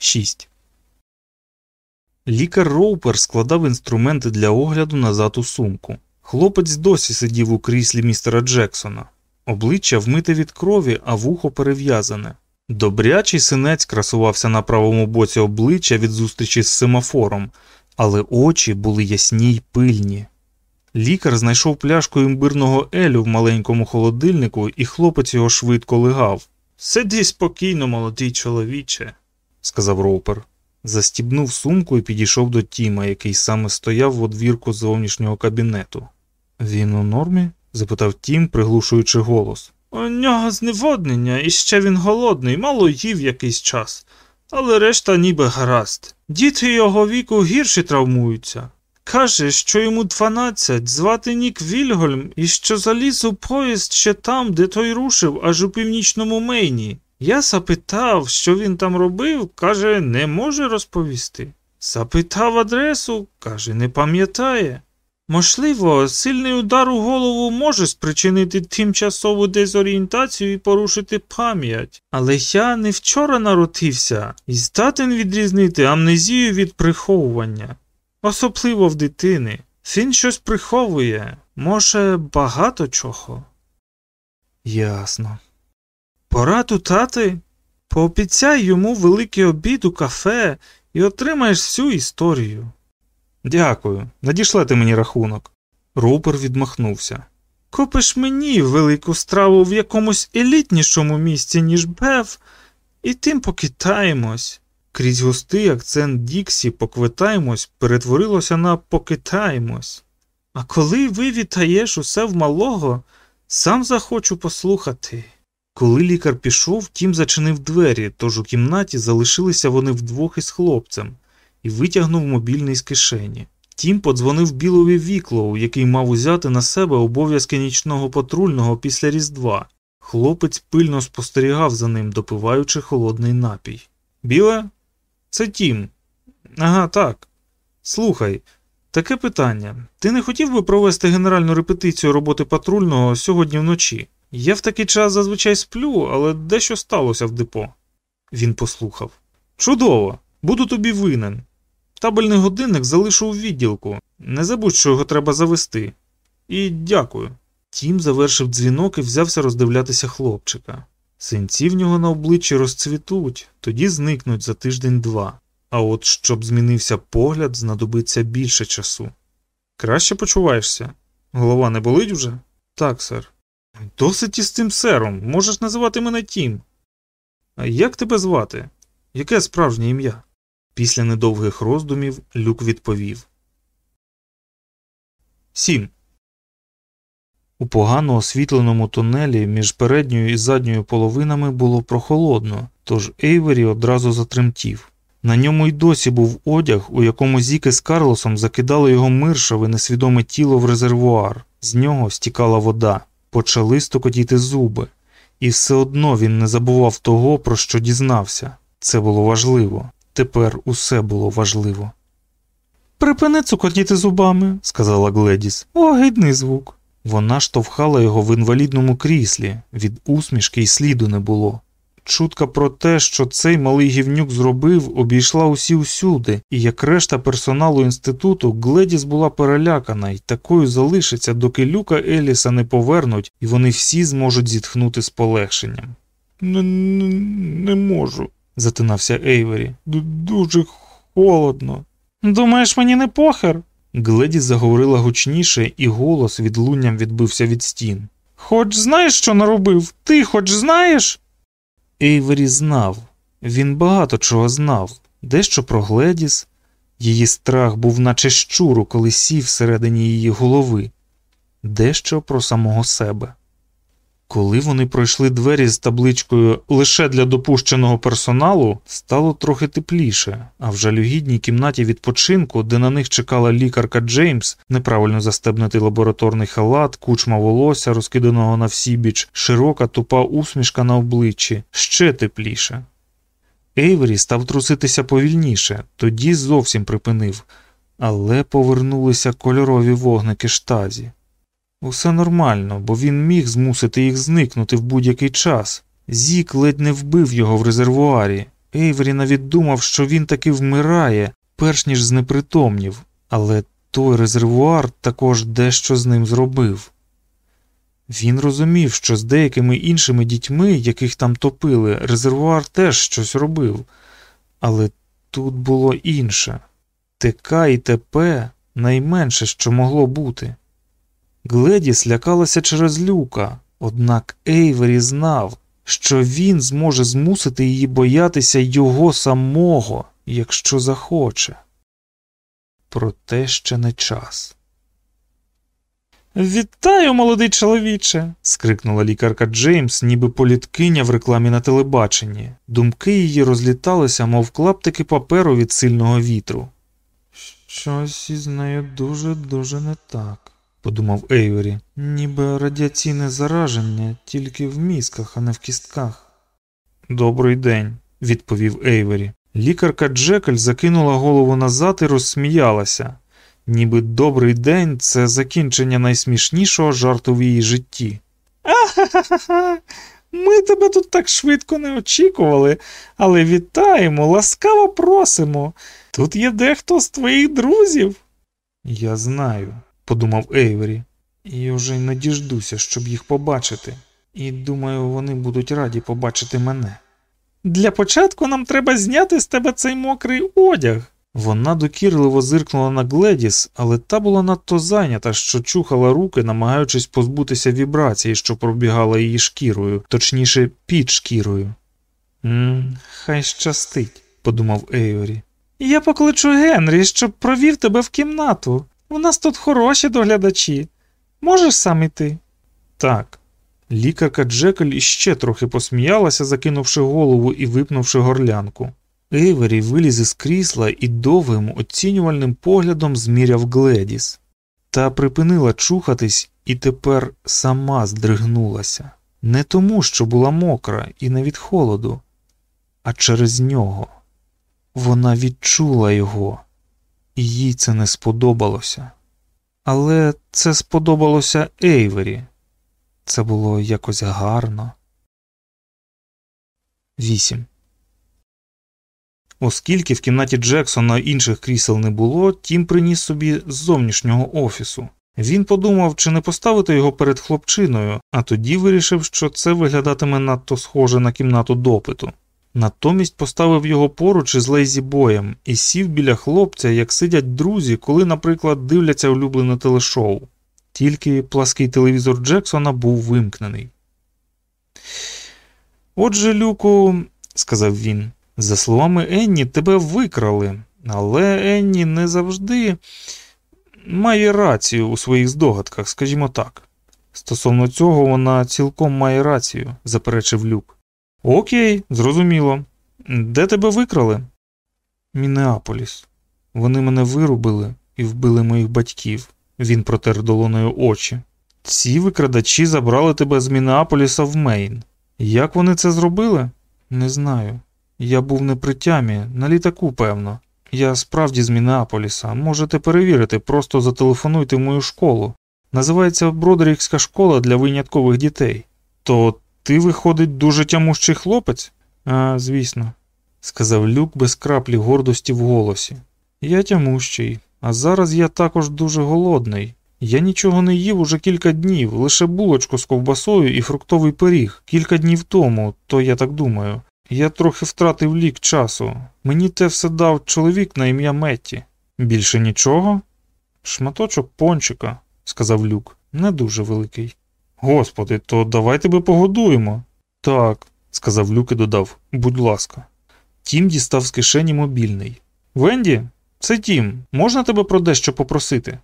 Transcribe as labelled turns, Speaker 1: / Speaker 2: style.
Speaker 1: 6. Лікар Роупер складав інструменти для огляду назад у сумку. Хлопець досі сидів у кріслі містера Джексона. Обличчя вмите від крові, а вухо перев'язане. Добрячий синець красувався на правому боці обличчя від зустрічі з семафором, але очі були ясні й пильні. Лікар знайшов пляшку імбирного елю в маленькому холодильнику, і хлопець його швидко лигав. Сиди спокійно, молодий чоловіче, сказав Роупер. Застібнув сумку і підійшов до Тіма, який саме стояв в одвірку зовнішнього кабінету. Він у нормі? запитав Тім, приглушуючи голос. У нього зневоднення, і ще він голодний, мало їв якийсь час, але решта ніби гаразд. Діти його віку гірше травмуються. Каже, що йому 12, звати Нік Вільгольм, і що заліз у поїзд ще там, де той рушив, аж у північному Мейні. Я запитав, що він там робив, каже, не може розповісти. Запитав адресу, каже, не пам'ятає. Можливо, сильний удар у голову може спричинити тимчасову дезорієнтацію і порушити пам'ять, але я не вчора народився і здатен відрізнити амнезію від приховування, особливо в дитини. Він щось приховує, може, багато чого. Ясно. Пора тутати. Пообіцяй йому великий обід у кафе і отримаєш всю історію. Дякую, надішлете мені рахунок. Роупер відмахнувся. Купиш мені велику страву в якомусь елітнішому місці, ніж Бев, і тим покитаємось. Крізь густий акцент Діксі поквитаємось перетворилося на покитаємось. А коли вивітаєш усе в малого, сам захочу послухати. Коли лікар пішов, Тім зачинив двері, тож у кімнаті залишилися вони вдвох із хлопцем і витягнув мобільний з кишені. Тім подзвонив Біллові Віклоу, який мав узяти на себе обов'язки нічного патрульного після Різдва. Хлопець пильно спостерігав за ним, допиваючи холодний напій. Білле? Це Тім. Ага, так. Слухай, таке питання. Ти не хотів би провести генеральну репетицію роботи патрульного сьогодні вночі? Я в такий час зазвичай сплю, але дещо сталося в депо. Він послухав. Чудово! Буду тобі винен. Табельний годинник залишу у відділку. Не забудь, що його треба завести. І дякую. Тім завершив дзвінок і взявся роздивлятися хлопчика. Синці в нього на обличчі розцвітуть, тоді зникнуть за тиждень-два. А от щоб змінився погляд, знадобиться більше часу. Краще почуваєшся? Голова не болить вже? Так, сер. Досить із цим сером. Можеш називати мене Тім. А як тебе звати? Яке справжнє ім'я? Після недовгих роздумів Люк відповів. Сім. У погано освітленому тунелі між передньою і задньою половинами було прохолодно, тож Ейвері одразу затремтів. На ньому й досі був одяг, у якому Зіки з Карлосом закидали його миршаве несвідоме тіло в резервуар, з нього стікала вода, почали стукотіти зуби, і все одно він не забував того, про що дізнався. Це було важливо. Тепер усе було важливо. Припини цукотіти зубами, сказала Гледіс. Огидний звук. Вона штовхала його в інвалідному кріслі, від усмішки й сліду не було. Чутка про те, що цей малий гівнюк зробив, обійшла усі усюди, і як решта персоналу інституту, Гледіс була перелякана і такою залишиться, доки люка Еліса не повернуть, і вони всі зможуть зітхнути з полегшенням. Не, не, не можу, затинався Ейвері. Дуже холодно. Думаєш, мені не похер? Гледіс заговорила гучніше, і голос відлунням відбився від стін. Хоч знаєш, що наробив? Ти хоч знаєш? Ейвері знав. Він багато чого знав, дещо про Гледіс. Її страх був, наче щуру, коли сів всередині її голови, дещо про самого себе. Коли вони пройшли двері з табличкою лише для допущеного персоналу, стало трохи тепліше, а в жалюгідній кімнаті відпочинку, де на них чекала лікарка Джеймс, неправильно застебнутий лабораторний халат, кучма волосся, розкиданого на всібіч, широка тупа усмішка на обличчі, ще тепліше. Ейвері став труситися повільніше, тоді зовсім припинив, але повернулися кольорові вогники Штазі. Усе нормально, бо він міг змусити їх зникнути в будь-який час. Зік ледь не вбив його в резервуарі. Ейвері навіть думав, що він таки вмирає, перш ніж знепритомнів, але той резервуар також дещо з ним зробив. Він розумів, що з деякими іншими дітьми, яких там топили, резервуар теж щось робив, але тут було інше ТК і ТП найменше, що могло бути. Гледіс лякалася через люка, однак Ейвері знав, що він зможе змусити її боятися його самого, якщо захоче. Проте ще не час. Вітаю, молодий чоловіче. скрикнула лікарка Джеймс, ніби політкиня в рекламі на телебаченні. Думки її розліталися, мов клаптики паперу від сильного вітру. Щось із нею дуже дуже не так, подумав Ейвері, ніби радіаційне зараження тільки в мізках, а не в кістках. Добрий день, відповів Ейвері. Лікарка Джекель закинула голову назад і розсміялася, ніби добрий день це закінчення найсмішнішого жарту в її житті. Ахахаха, ми тебе тут так швидко не очікували, але вітаємо, ласкаво просимо. Тут є дехто з твоїх друзів. Я знаю, подумав Ейвері, і вже й не діждуся, щоб їх побачити, і думаю, вони будуть раді побачити мене. Для початку нам треба зняти з тебе цей мокрий одяг. Вона докірливо зиркнула на Гледіс, але та була надто зайнята, що чухала руки, намагаючись позбутися вібрації, що пробігала її шкірою, точніше, під шкірою. «М, Хай щастить, подумав Ейорі. Я покличу Генрі, щоб провів тебе в кімнату. У нас тут хороші доглядачі. Можеш сам іти? Так. Лікарка Джекель іще трохи посміялася, закинувши голову і випнувши горлянку. Ейвері виліз із крісла і довгим оцінювальним поглядом зміряв Гледіс. Та припинила чухатись і тепер сама здригнулася. Не тому, що була мокра і не від холоду, а через нього. Вона відчула його, і їй це не сподобалося. Але це сподобалося Ейвері. Це було якось гарно. 8. Оскільки в кімнаті Джексона інших крісел не було, Тім приніс собі з зовнішнього офісу. Він подумав, чи не поставити його перед хлопчиною, а тоді вирішив, що це виглядатиме надто схоже на кімнату допиту. Натомість поставив його поруч із Лейзі Боєм і сів біля хлопця, як сидять друзі, коли, наприклад, дивляться улюблене телешоу. Тільки плаский телевізор Джексона був вимкнений. Отже, Люку, сказав він, за словами Енні, тебе викрали, але Енні не завжди має рацію у своїх здогадках, скажімо так. Стосовно цього вона цілком має рацію, заперечив Люк. Окей, зрозуміло. Де тебе викрали? Мінеаполіс. Вони мене вирубили і вбили моїх батьків. Він протер долоною очі. Ці викрадачі забрали тебе з Мінеаполіса в Мейн. Як вони це зробили? Не знаю. Я був не при тямі, на літаку, певно. Я справді з Мінеаполіса. Можете перевірити, просто зателефонуйте в мою школу. Називається Бродерікська школа для виняткових дітей. То ти, виходить, дуже тямущий хлопець? А, звісно, сказав Люк без краплі гордості в голосі. Я тямущий, а зараз я також дуже голодний. Я нічого не їв уже кілька днів, лише булочку з ковбасою і фруктовий пиріг. Кілька днів тому, то я так думаю. Я трохи втратив лік часу. Мені те все дав чоловік на ім'я Метті. Більше нічого? Шматочок пончика, сказав Люк, не дуже великий. Господи, то давай тебе погодуємо. Так, сказав Люк і додав, будь ласка. Тім дістав з кишені мобільний. Венді, це Тім, можна тебе про дещо попросити?